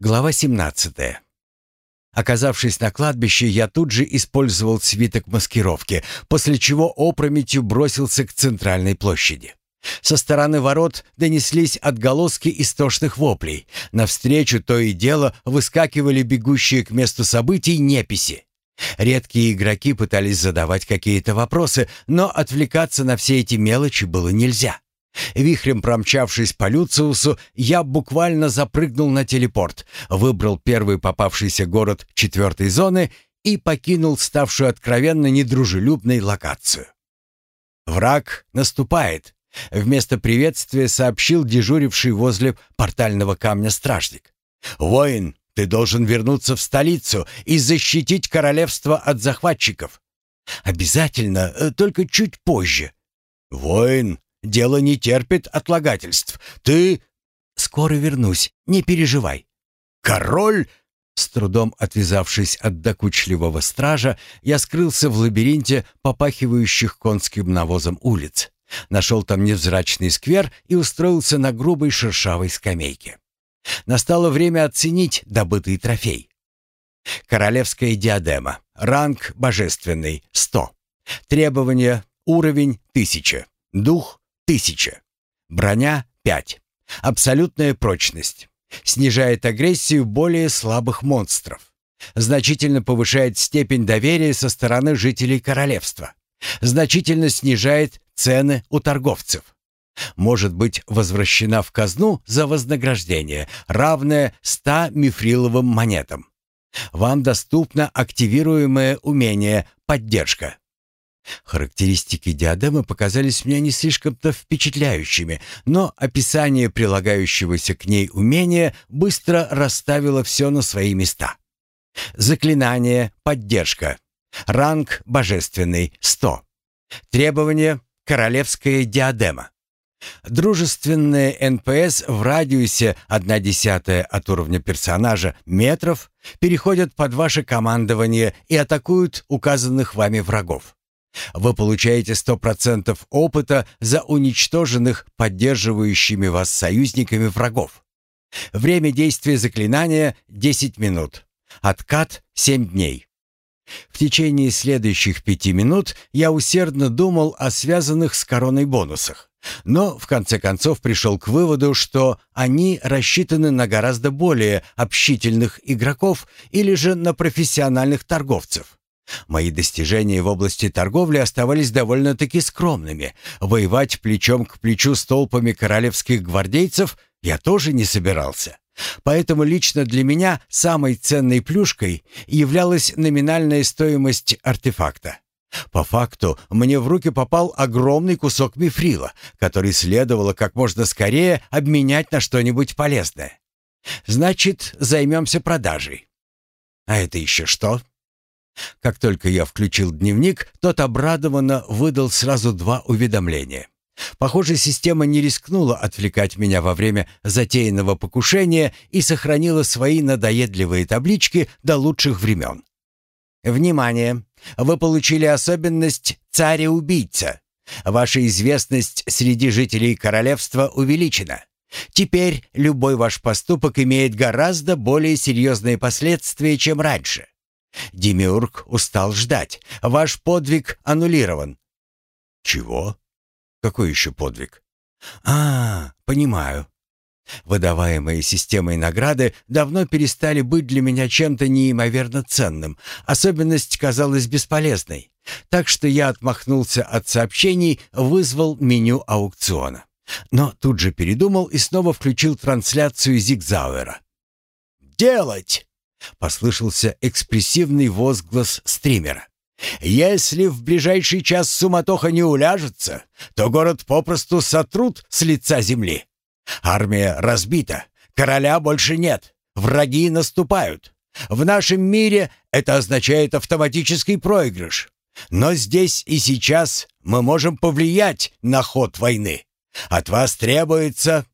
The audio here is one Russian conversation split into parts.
Глава 17. Оказавшись на кладбище, я тут же использовал свиток маскировки, после чего опрометью бросился к центральной площади. Со стороны ворот донеслись отголоски истошных воплей. Навстречу то и дело выскакивали бегущие к месту событий неписи. Редкие игроки пытались задавать какие-то вопросы, но отвлекаться на все эти мелочи было нельзя. Вихрем промчавшись по Люциусу, я буквально запрыгнул на телепорт, выбрал первый попавшийся город четвертой зоны и покинул ставшую откровенно недружелюбной локацию. «Враг наступает», — вместо приветствия сообщил дежуривший возле портального камня стражник. «Воин, ты должен вернуться в столицу и защитить королевство от захватчиков. Обязательно, э, только чуть позже. Воин, Дело не терпит отлагательств. Ты...» «Скоро вернусь, не переживай». «Король...» С трудом отвязавшись от докучливого стража, я скрылся в лабиринте попахивающих конским навозом улиц. Нашел там невзрачный сквер и устроился на грубой шершавой скамейке. Настало время оценить добытый трофей. Королевская диадема. Ранг божественный. 100. Требования. Уровень 1000. Дух Тысяча. Броня — пять. Абсолютная прочность. Снижает агрессию более слабых монстров. Значительно повышает степень доверия со стороны жителей королевства. Значительно снижает цены у торговцев. Может быть возвращена в казну за вознаграждение, равное 100 мифриловым монетам. Вам доступно активируемое умение «Поддержка». Характеристики диадемы показались мне не слишком-то впечатляющими, но описание прилагающегося к ней умения быстро расставило все на свои места. Заклинание «Поддержка». Ранг «Божественный» — 100. Требование «Королевская диадема». Дружественные НПС в радиусе 1 десятая от уровня персонажа метров переходят под ваше командование и атакуют указанных вами врагов. Вы получаете 100% опыта за уничтоженных поддерживающими вас союзниками врагов. Время действия заклинания 10 минут. Откат 7 дней. В течение следующих пяти минут я усердно думал о связанных с короной бонусах, но в конце концов пришел к выводу, что они рассчитаны на гораздо более общительных игроков или же на профессиональных торговцев. Мои достижения в области торговли оставались довольно-таки скромными. Воевать плечом к плечу с толпами королевских гвардейцев я тоже не собирался. Поэтому лично для меня самой ценной плюшкой являлась номинальная стоимость артефакта. По факту мне в руки попал огромный кусок мифрила, который следовало как можно скорее обменять на что-нибудь полезное. Значит, займемся продажей. А это еще что? Как только я включил дневник, тот обрадованно выдал сразу два уведомления. Похоже, система не рискнула отвлекать меня во время затеянного покушения и сохранила свои надоедливые таблички до лучших времен. Внимание! Вы получили особенность «Царя-убийца». Ваша известность среди жителей королевства увеличена. Теперь любой ваш поступок имеет гораздо более серьезные последствия, чем раньше. Демиург устал ждать. Ваш подвиг аннулирован. Чего? Какой еще подвиг? А, понимаю. Выдаваемые системой награды давно перестали быть для меня чем-то неимоверно ценным. Особенность казалась бесполезной. Так что я отмахнулся от сообщений, вызвал меню аукциона. Но тут же передумал и снова включил трансляцию Зигзауэра. «Делать!» Послышался экспрессивный возглас стримера. «Если в ближайший час суматоха не уляжется, то город попросту сотрут с лица земли. Армия разбита, короля больше нет, враги наступают. В нашем мире это означает автоматический проигрыш. Но здесь и сейчас мы можем повлиять на ход войны. От вас требуется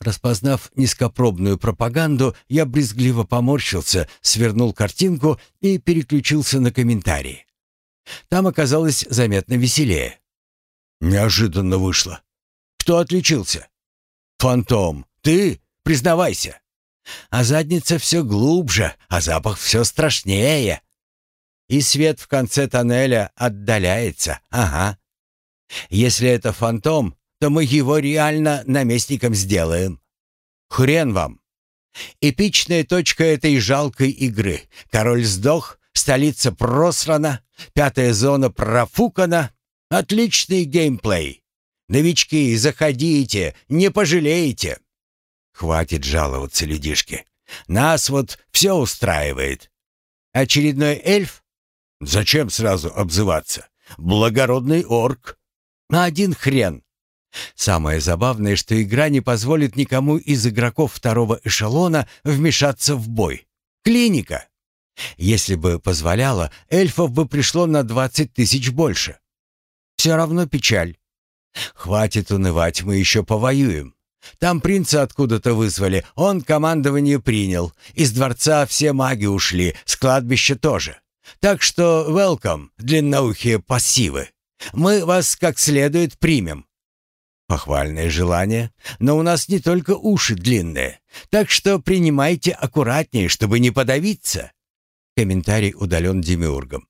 Распознав низкопробную пропаганду, я брезгливо поморщился, свернул картинку и переключился на комментарии. Там оказалось заметно веселее. Неожиданно вышло. Кто отличился? Фантом, ты? Признавайся. А задница все глубже, а запах все страшнее. И свет в конце тоннеля отдаляется, ага. Если это фантом, то мы его реально наместником сделаем. Хрен вам. Эпичная точка этой жалкой игры. Король сдох, столица просрана, пятая зона профукана. Отличный геймплей. Новички, заходите, не пожалеете. Хватит жаловаться, людишки. Нас вот все устраивает. Очередной эльф? Зачем сразу обзываться? Благородный орк. На один хрен. Самое забавное, что игра не позволит никому из игроков второго эшелона вмешаться в бой. Клиника. Если бы позволяла, эльфов бы пришло на 20 тысяч больше. Все равно печаль. Хватит унывать, мы еще повоюем. Там принца откуда-то вызвали, он командование принял. Из дворца все маги ушли, с кладбища тоже. Так что welcome, длинноухие пассивы. Мы вас как следует примем. Похвальное желание, но у нас не только уши длинные, так что принимайте аккуратнее, чтобы не подавиться. Комментарий удален Демиургом.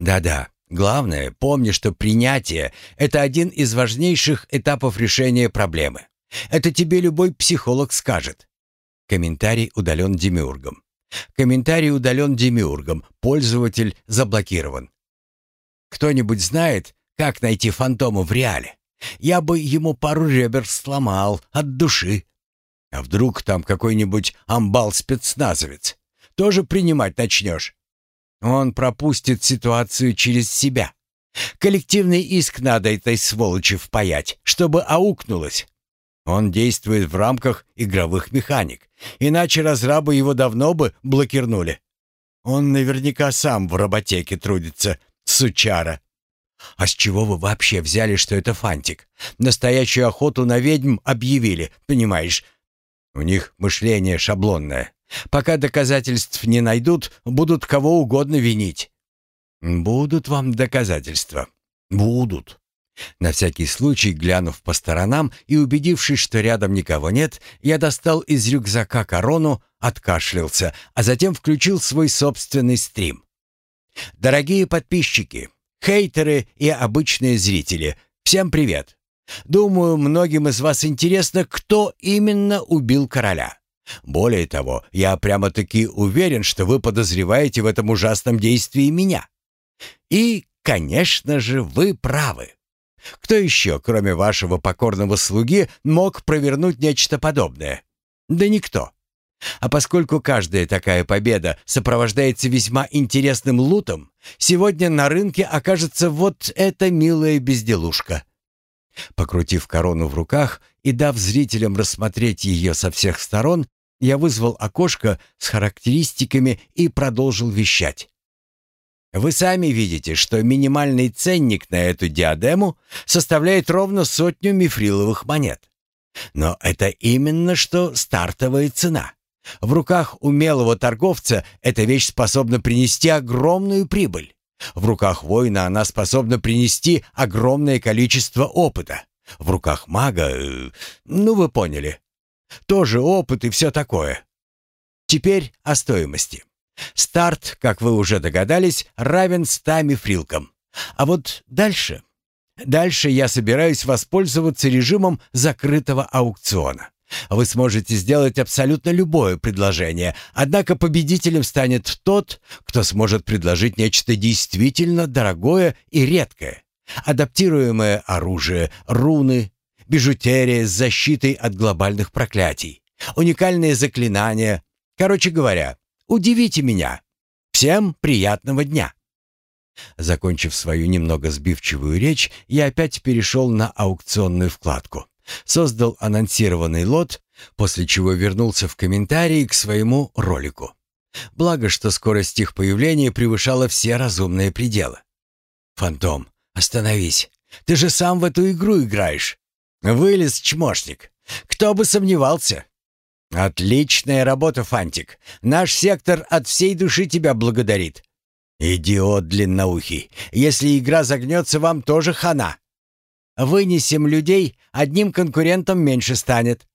Да-да, главное, помни, что принятие — это один из важнейших этапов решения проблемы. Это тебе любой психолог скажет. Комментарий удален Демиургом. Комментарий удален Демиургом. Пользователь заблокирован. Кто-нибудь знает, как найти фантома в реале? Я бы ему пару ребер сломал от души. А вдруг там какой-нибудь амбал-спецназовец? Тоже принимать начнешь? Он пропустит ситуацию через себя. Коллективный иск надо этой сволочи впаять, чтобы аукнулось. Он действует в рамках игровых механик, иначе разрабы его давно бы блокирнули. Он наверняка сам в роботеке трудится, сучара. А с чего вы вообще взяли, что это фантик? Настоящую охоту на ведьм объявили, понимаешь? У них мышление шаблонное. Пока доказательств не найдут, будут кого угодно винить. Будут вам доказательства. Будут. На всякий случай, глянув по сторонам и убедившись, что рядом никого нет, я достал из рюкзака корону, откашлялся, а затем включил свой собственный стрим. Дорогие подписчики, Хейтеры и обычные зрители, всем привет. Думаю, многим из вас интересно, кто именно убил короля. Более того, я прямо-таки уверен, что вы подозреваете в этом ужасном действии меня. И, конечно же, вы правы. Кто еще, кроме вашего покорного слуги, мог провернуть нечто подобное? Да никто. А поскольку каждая такая победа сопровождается весьма интересным лутом, сегодня на рынке окажется вот эта милая безделушка. Покрутив корону в руках и дав зрителям рассмотреть ее со всех сторон, я вызвал окошко с характеристиками и продолжил вещать. Вы сами видите, что минимальный ценник на эту диадему составляет ровно сотню мифриловых монет. Но это именно что стартовая цена. В руках умелого торговца эта вещь способна принести огромную прибыль. В руках воина она способна принести огромное количество опыта. В руках мага, э, ну вы поняли. Тоже опыт и все такое. Теперь о стоимости. Старт, как вы уже догадались, равен 100 мифрилкам. А вот дальше... Дальше я собираюсь воспользоваться режимом закрытого аукциона. Вы сможете сделать абсолютно любое предложение, однако победителем станет тот, кто сможет предложить нечто действительно дорогое и редкое. Адаптируемое оружие, руны, бижутерия с защитой от глобальных проклятий, уникальные заклинания. Короче говоря, удивите меня. Всем приятного дня. Закончив свою немного сбивчивую речь, я опять перешел на аукционную вкладку создал анонсированный лот, после чего вернулся в комментарии к своему ролику. Благо, что скорость их появления превышала все разумные пределы. «Фантом, остановись. Ты же сам в эту игру играешь. Вылез, чмошник. Кто бы сомневался?» «Отличная работа, Фантик. Наш сектор от всей души тебя благодарит». «Идиот длинноухий. Если игра загнется, вам тоже хана. Вынесем людей, одним конкурентом меньше станет.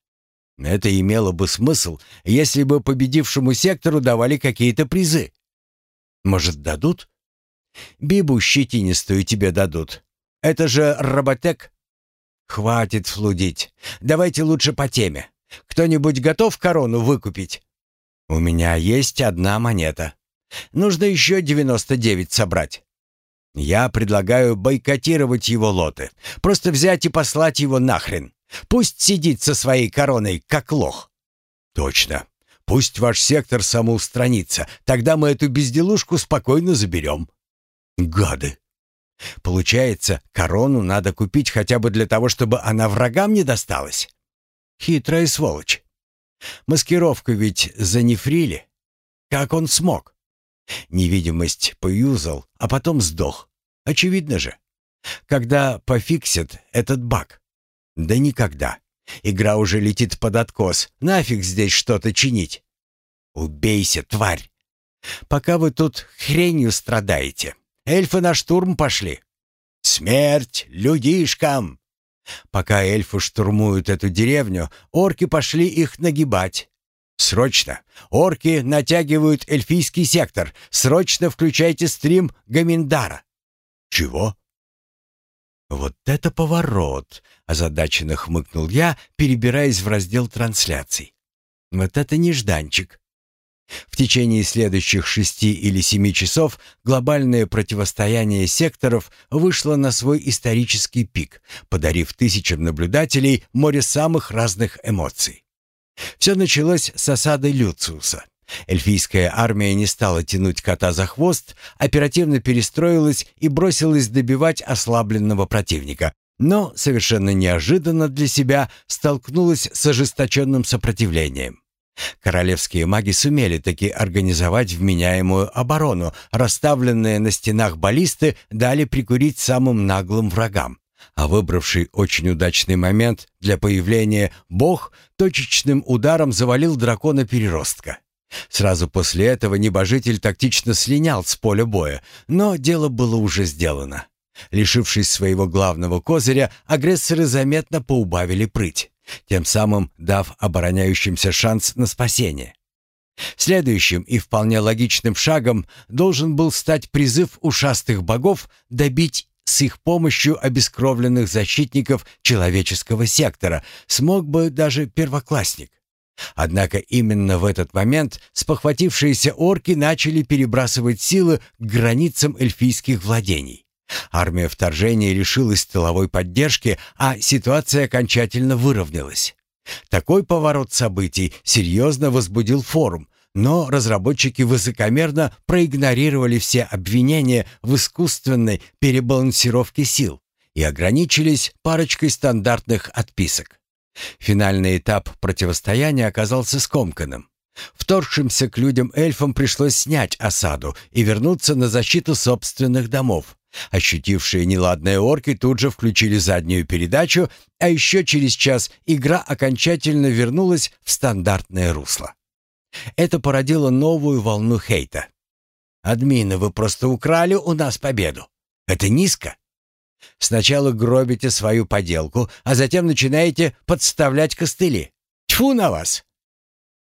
Это имело бы смысл, если бы победившему сектору давали какие-то призы. Может, дадут? Бибу щетинистую тебе дадут. Это же роботек. Хватит флудить. Давайте лучше по теме. Кто-нибудь готов корону выкупить? У меня есть одна монета. Нужно еще 99 собрать. Я предлагаю бойкотировать его лоты. Просто взять и послать его нахрен. Пусть сидит со своей короной, как лох. Точно. Пусть ваш сектор самоустранится. Тогда мы эту безделушку спокойно заберем. Гады. Получается, корону надо купить хотя бы для того, чтобы она врагам не досталась. Хитрая сволочь. Маскировку ведь занефрили. Как он смог? Невидимость поюзал, а потом сдох. Очевидно же. Когда пофиксят этот баг? Да никогда. Игра уже летит под откос. Нафиг здесь что-то чинить? Убейся, тварь. Пока вы тут хренью страдаете. Эльфы на штурм пошли. Смерть людишкам! Пока эльфы штурмуют эту деревню, орки пошли их нагибать. Срочно! Орки натягивают эльфийский сектор. Срочно включайте стрим Гаминдара. Чего? Вот это поворот, озадаченно хмыкнул я, перебираясь в раздел трансляций. Вот это нежданчик. В течение следующих шести или семи часов глобальное противостояние секторов вышло на свой исторический пик, подарив тысячам наблюдателей море самых разных эмоций. Все началось с осады Люциуса. Эльфийская армия не стала тянуть кота за хвост, оперативно перестроилась и бросилась добивать ослабленного противника, но совершенно неожиданно для себя столкнулась с ожесточенным сопротивлением. Королевские маги сумели таки организовать вменяемую оборону, расставленные на стенах баллисты дали прикурить самым наглым врагам а выбравший очень удачный момент для появления бог точечным ударом завалил дракона-переростка. Сразу после этого небожитель тактично слинял с поля боя, но дело было уже сделано. Лишившись своего главного козыря, агрессоры заметно поубавили прыть, тем самым дав обороняющимся шанс на спасение. Следующим и вполне логичным шагом должен был стать призыв ушастых богов добить с их помощью обескровленных защитников человеческого сектора смог бы даже первоклассник. Однако именно в этот момент спохватившиеся орки начали перебрасывать силы к границам эльфийских владений. Армия вторжения лишилась тыловой поддержки, а ситуация окончательно выровнялась. Такой поворот событий серьезно возбудил форум, но разработчики высокомерно проигнорировали все обвинения в искусственной перебалансировке сил и ограничились парочкой стандартных отписок. Финальный этап противостояния оказался скомканным. Вторгшимся к людям эльфам пришлось снять осаду и вернуться на защиту собственных домов. Ощутившие неладные орки тут же включили заднюю передачу, а еще через час игра окончательно вернулась в стандартное русло. Это породило новую волну хейта. «Админы, вы просто украли у нас победу. Это низко. Сначала гробите свою поделку, а затем начинаете подставлять костыли. Тьфу на вас!»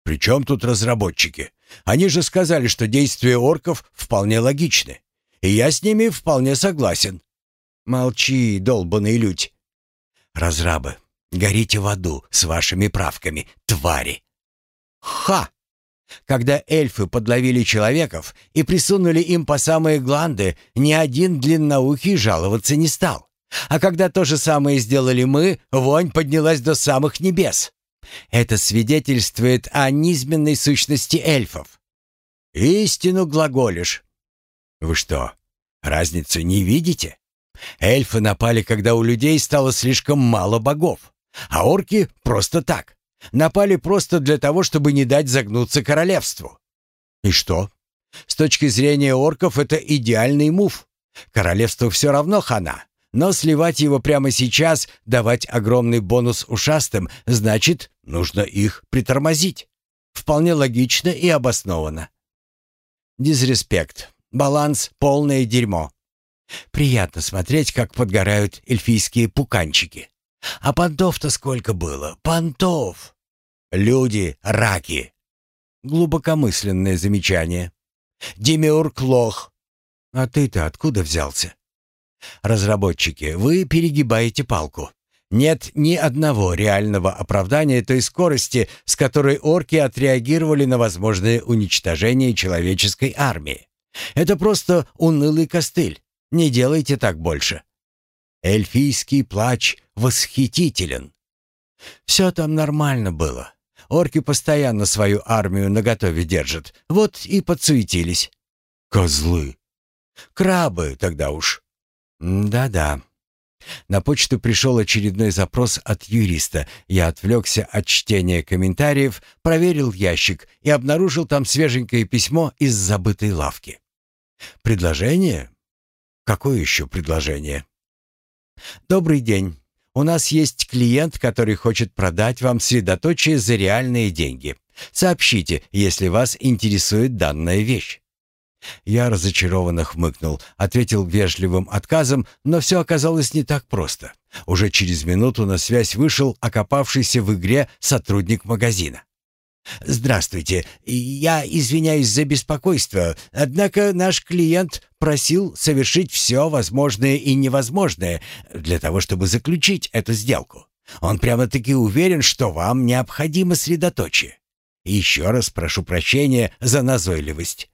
«При чем тут разработчики? Они же сказали, что действия орков вполне логичны. И я с ними вполне согласен». «Молчи, долбаный людь!» «Разрабы, горите в аду с вашими правками, твари!» «Ха!» Когда эльфы подловили человеков и присунули им по самые гланды, ни один длинноухий жаловаться не стал. А когда то же самое сделали мы, вонь поднялась до самых небес. Это свидетельствует о низменной сущности эльфов. Истину глаголишь. Вы что, разницу не видите? Эльфы напали, когда у людей стало слишком мало богов, а орки просто так. Напали просто для того, чтобы не дать загнуться королевству. И что? С точки зрения орков это идеальный мув. Королевству все равно хана. Но сливать его прямо сейчас, давать огромный бонус ушастым, значит, нужно их притормозить. Вполне логично и обоснованно. Дизреспект. Баланс — полное дерьмо. Приятно смотреть, как подгорают эльфийские пуканчики. А понтов-то сколько было? Понтов! Люди — раки. Глубокомысленное замечание. Демиург лох. А ты-то откуда взялся? Разработчики, вы перегибаете палку. Нет ни одного реального оправдания той скорости, с которой орки отреагировали на возможное уничтожение человеческой армии. Это просто унылый костыль. Не делайте так больше. Эльфийский плач восхитителен. Все там нормально было. Орки постоянно свою армию наготове держат. Вот и подсуетились. Козлы. Крабы тогда уж. Да-да. На почту пришел очередной запрос от юриста. Я отвлекся от чтения комментариев, проверил ящик и обнаружил там свеженькое письмо из забытой лавки. Предложение? Какое еще предложение? Добрый день. У нас есть клиент, который хочет продать вам средоточие за реальные деньги. Сообщите, если вас интересует данная вещь. Я разочарованно хмыкнул, ответил вежливым отказом, но все оказалось не так просто. Уже через минуту на связь вышел окопавшийся в игре сотрудник магазина. «Здравствуйте. Я извиняюсь за беспокойство, однако наш клиент просил совершить все возможное и невозможное для того, чтобы заключить эту сделку. Он прямо-таки уверен, что вам необходимо средоточие. еще раз прошу прощения за назойливость».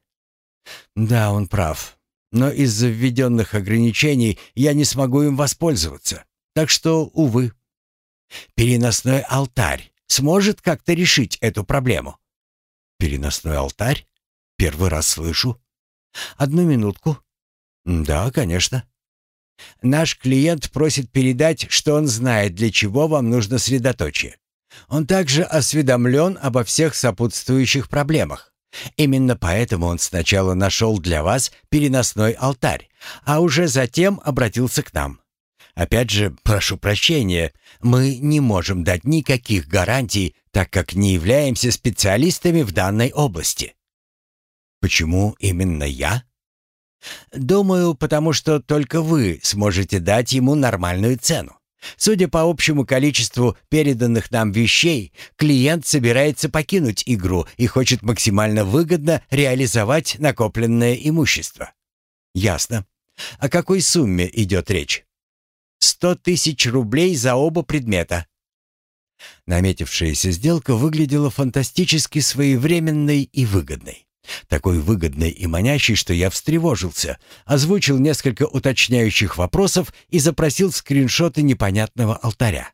Да, он прав. Но из-за введенных ограничений я не смогу им воспользоваться. Так что, увы. Переносной алтарь сможет как-то решить эту проблему? Переносной алтарь? Первый раз слышу. Одну минутку. Да, конечно. Наш клиент просит передать, что он знает, для чего вам нужно средоточие. Он также осведомлен обо всех сопутствующих проблемах. Именно поэтому он сначала нашел для вас переносной алтарь, а уже затем обратился к нам. Опять же, прошу прощения, мы не можем дать никаких гарантий, так как не являемся специалистами в данной области. Почему именно я? Думаю, потому что только вы сможете дать ему нормальную цену. Судя по общему количеству переданных нам вещей, клиент собирается покинуть игру и хочет максимально выгодно реализовать накопленное имущество. Ясно. О какой сумме идет речь? Сто тысяч рублей за оба предмета. Наметившаяся сделка выглядела фантастически своевременной и выгодной. Такой выгодный и манящий, что я встревожился, озвучил несколько уточняющих вопросов и запросил скриншоты непонятного алтаря.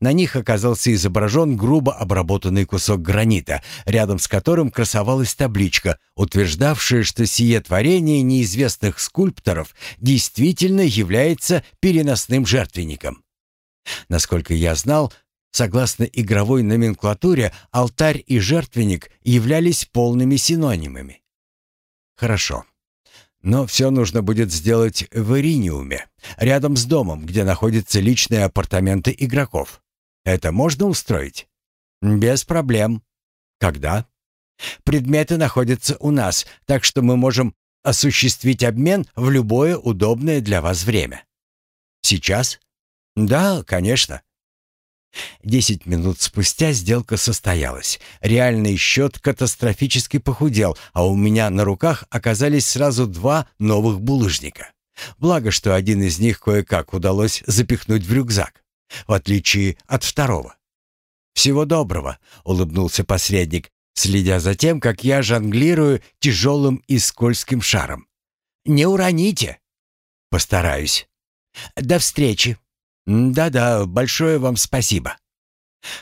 На них оказался изображен грубо обработанный кусок гранита, рядом с которым красовалась табличка, утверждавшая, что сие творение неизвестных скульпторов действительно является переносным жертвенником. Насколько я знал, Согласно игровой номенклатуре, алтарь и жертвенник являлись полными синонимами. Хорошо. Но все нужно будет сделать в Ириниуме, рядом с домом, где находятся личные апартаменты игроков. Это можно устроить? Без проблем. Когда? Предметы находятся у нас, так что мы можем осуществить обмен в любое удобное для вас время. Сейчас? Да, конечно. Десять минут спустя сделка состоялась. Реальный счет катастрофически похудел, а у меня на руках оказались сразу два новых булыжника. Благо, что один из них кое-как удалось запихнуть в рюкзак, в отличие от второго. «Всего доброго», — улыбнулся посредник, следя за тем, как я жонглирую тяжелым и скользким шаром. «Не уроните!» «Постараюсь». «До встречи!» «Да-да, большое вам спасибо».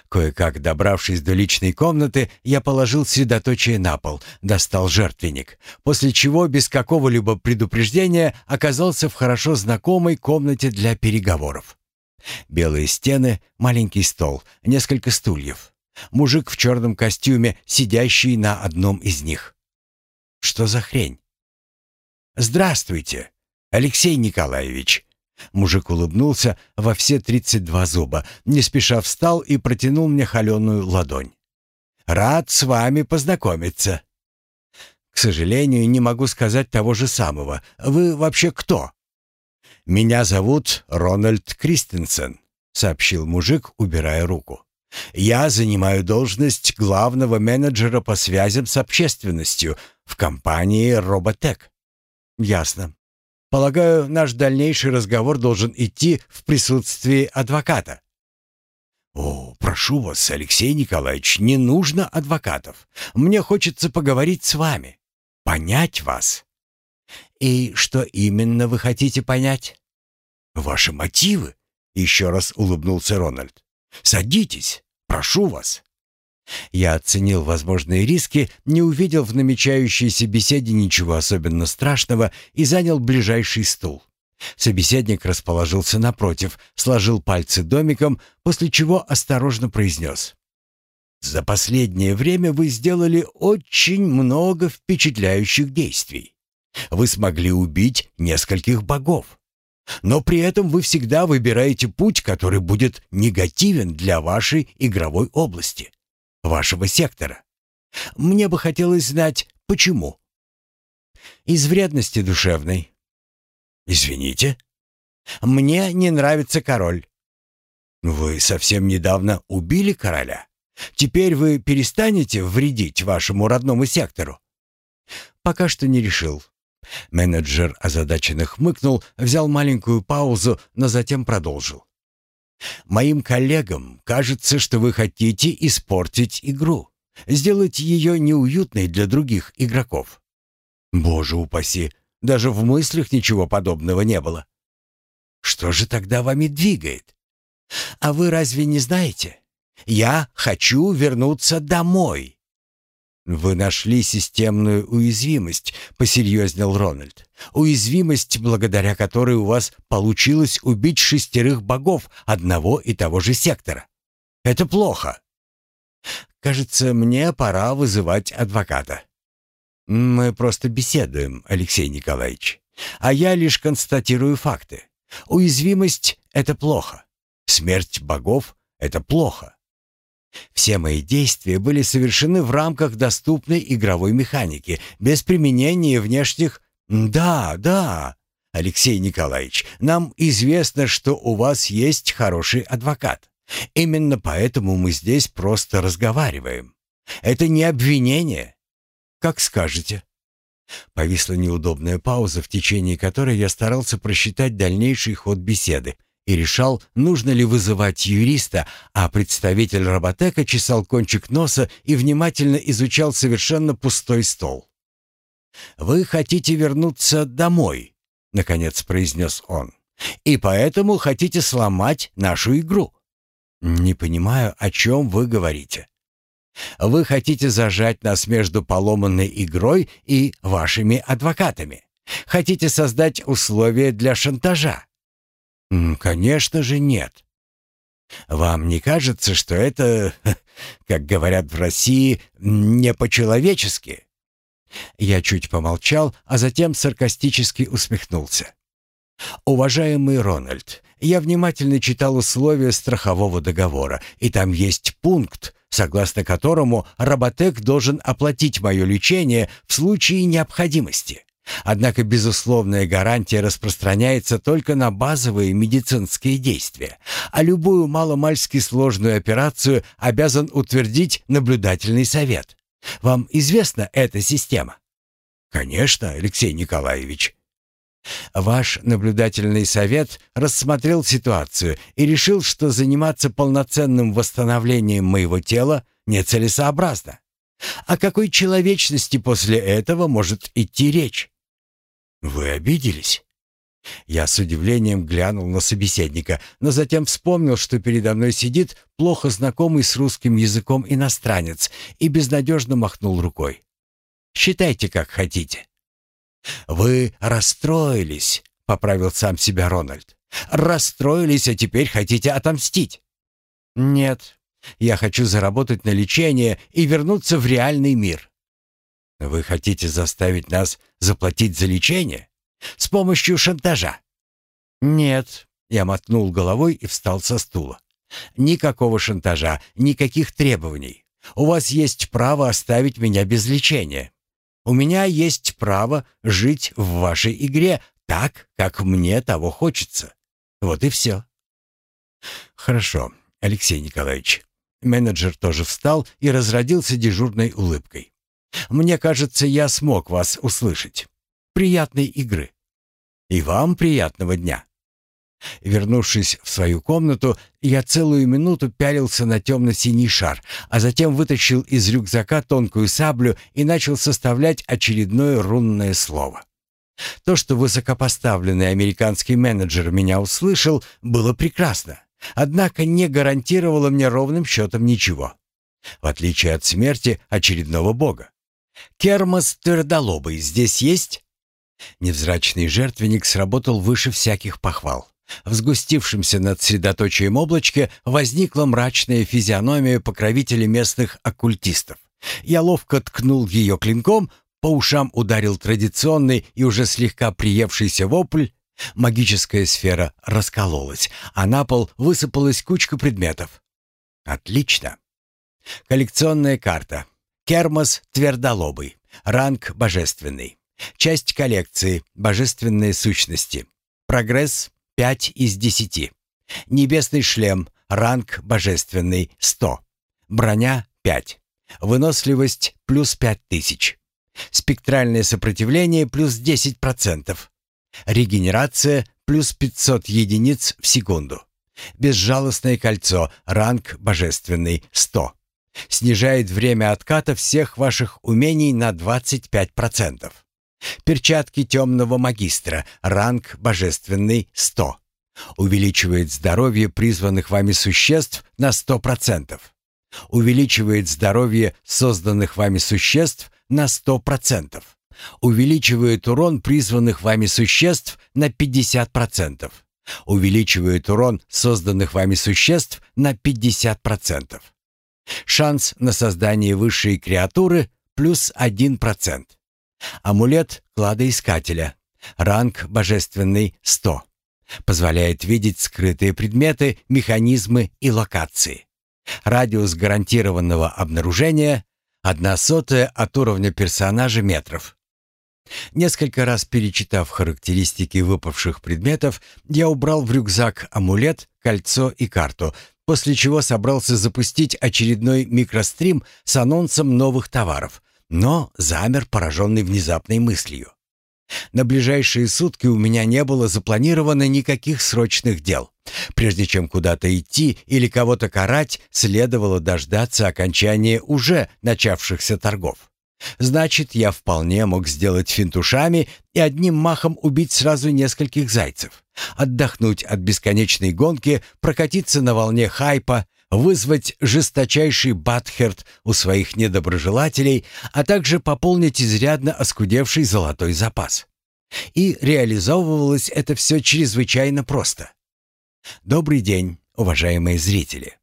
Кое-как добравшись до личной комнаты, я положил средоточие на пол, достал жертвенник, после чего без какого-либо предупреждения оказался в хорошо знакомой комнате для переговоров. Белые стены, маленький стол, несколько стульев. Мужик в черном костюме, сидящий на одном из них. Что за хрень? «Здравствуйте, Алексей Николаевич», Мужик улыбнулся во все тридцать два зуба, не спеша встал и протянул мне холеную ладонь. «Рад с вами познакомиться». «К сожалению, не могу сказать того же самого. Вы вообще кто?» «Меня зовут Рональд Кристенсен», — сообщил мужик, убирая руку. Я занимаю должность главного менеджера по связям с общественностью в компании Роботек. Ясно. Полагаю, наш дальнейший разговор должен идти в присутствии адвоката. О, прошу вас, Алексей Николаевич, не нужно адвокатов. Мне хочется поговорить с вами, понять вас. И что именно вы хотите понять? Ваши мотивы, еще раз улыбнулся Рональд. Садитесь, прошу вас. Я оценил возможные риски, не увидел в намечающейся беседе ничего особенно страшного и занял ближайший стул. Собеседник расположился напротив, сложил пальцы домиком, после чего осторожно произнес. «За последнее время вы сделали очень много впечатляющих действий. Вы смогли убить нескольких богов. Но при этом вы всегда выбираете путь, который будет негативен для вашей игровой области, вашего сектора. Мне бы хотелось знать, почему. Из вредности душевной. Извините? Мне не нравится король. Вы совсем недавно убили короля. Теперь вы перестанете вредить вашему родному сектору? Пока что не решил. Менеджер озадаченно хмыкнул, взял маленькую паузу, но затем продолжил. «Моим коллегам кажется, что вы хотите испортить игру, сделать ее неуютной для других игроков». «Боже упаси, даже в мыслях ничего подобного не было». «Что же тогда вами двигает?» «А вы разве не знаете? Я хочу вернуться домой». «Вы нашли системную уязвимость», — посерьезнел Рональд. «Уязвимость, благодаря которой у вас получилось убить шестерых богов одного и того же сектора. Это плохо». «Кажется, мне пора вызывать адвоката». «Мы просто беседуем, Алексей Николаевич. А я лишь констатирую факты. Уязвимость — это плохо. Смерть богов — это плохо. Все мои действия были совершены в рамках доступной игровой механики, без применения внешних... Да, да, Алексей Николаевич, нам известно, что у вас есть хороший адвокат. Именно поэтому мы здесь просто разговариваем. Это не обвинение. Как скажете. Повисла неудобная пауза, в течение которой я старался просчитать дальнейший ход беседы и решал, нужно ли вызывать юриста, а представитель роботека чесал кончик носа и внимательно изучал совершенно пустой стол. «Вы хотите вернуться домой», — наконец произнес он, «и поэтому хотите сломать нашу игру». «Не понимаю, о чем вы говорите». «Вы хотите зажать нас между поломанной игрой и вашими адвокатами. Хотите создать условия для шантажа. «Конечно же нет. Вам не кажется, что это, как говорят в России, не по-человечески?» Я чуть помолчал, а затем саркастически усмехнулся. «Уважаемый Рональд, я внимательно читал условия страхового договора, и там есть пункт, согласно которому Роботек должен оплатить мое лечение в случае необходимости. Однако безусловная гарантия распространяется только на базовые медицинские действия, а любую маломальски сложную операцию обязан утвердить наблюдательный совет. Вам известна эта система? Конечно, Алексей Николаевич. Ваш наблюдательный совет рассмотрел ситуацию и решил, что заниматься полноценным восстановлением моего тела нецелесообразно. О какой человечности после этого может идти речь? «Вы обиделись?» Я с удивлением глянул на собеседника, но затем вспомнил, что передо мной сидит плохо знакомый с русским языком иностранец и безнадежно махнул рукой. «Считайте, как хотите». «Вы расстроились», — поправил сам себя Рональд. «Расстроились, а теперь хотите отомстить». «Нет, я хочу заработать на лечение и вернуться в реальный мир. Вы хотите заставить нас заплатить за лечение? С помощью шантажа? Нет, я мотнул головой и встал со стула. Никакого шантажа, никаких требований. У вас есть право оставить меня без лечения. У меня есть право жить в вашей игре так, как мне того хочется. Вот и все. Хорошо, Алексей Николаевич. Менеджер тоже встал и разродился дежурной улыбкой. «Мне кажется, я смог вас услышать. Приятной игры. И вам приятного дня». Вернувшись в свою комнату, я целую минуту пялился на темно-синий шар, а затем вытащил из рюкзака тонкую саблю и начал составлять очередное рунное слово. То, что высокопоставленный американский менеджер меня услышал, было прекрасно, однако не гарантировало мне ровным счетом ничего. В отличие от смерти очередного бога. «Кермас твердолобый здесь есть?» Невзрачный жертвенник сработал выше всяких похвал. В сгустившемся над средоточием облачке возникла мрачная физиономия покровителя местных оккультистов. Я ловко ткнул ее клинком, по ушам ударил традиционный и уже слегка приевшийся вопль. Магическая сфера раскололась, а на пол высыпалась кучка предметов. Отлично. Коллекционная карта. Кермос твердолобый. Ранг божественный. Часть коллекции «Божественные сущности». Прогресс 5 из 10. Небесный шлем, ранг божественный 100. Броня 5. Выносливость плюс 5000. Спектральное сопротивление плюс 10%. Регенерация плюс 500 единиц в секунду. Безжалостное кольцо, ранг божественный 100. Снижает время отката всех ваших умений на 25%. Перчатки темного магистра, ранг божественный 100. Увеличивает здоровье призванных вами существ на 100%. Увеличивает здоровье созданных вами существ на 100%. Увеличивает урон призванных вами существ на 50%. Увеличивает урон созданных вами существ на 50%. Шанс на создание высшей креатуры плюс 1%. Амулет кладоискателя. Ранг божественный 100. Позволяет видеть скрытые предметы, механизмы и локации. Радиус гарантированного обнаружения – одна сотая от уровня персонажа метров. Несколько раз перечитав характеристики выпавших предметов, я убрал в рюкзак амулет, кольцо и карту, после чего собрался запустить очередной микрострим с анонсом новых товаров, но замер, пораженный внезапной мыслью. На ближайшие сутки у меня не было запланировано никаких срочных дел. Прежде чем куда-то идти или кого-то карать, следовало дождаться окончания уже начавшихся торгов. Значит, я вполне мог сделать финтушами и одним махом убить сразу нескольких зайцев. Отдохнуть от бесконечной гонки, прокатиться на волне хайпа, вызвать жесточайший батхерт у своих недоброжелателей, а также пополнить изрядно оскудевший золотой запас. И реализовывалось это все чрезвычайно просто. Добрый день, уважаемые зрители.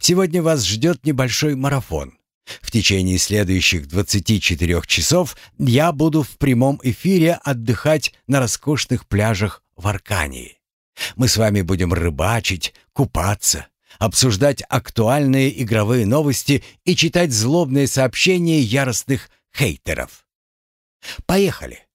Сегодня вас ждет небольшой марафон. В течение следующих 24 часов я буду в прямом эфире отдыхать на роскошных пляжах в Аркании. Мы с вами будем рыбачить, купаться, обсуждать актуальные игровые новости и читать злобные сообщения яростных хейтеров. Поехали!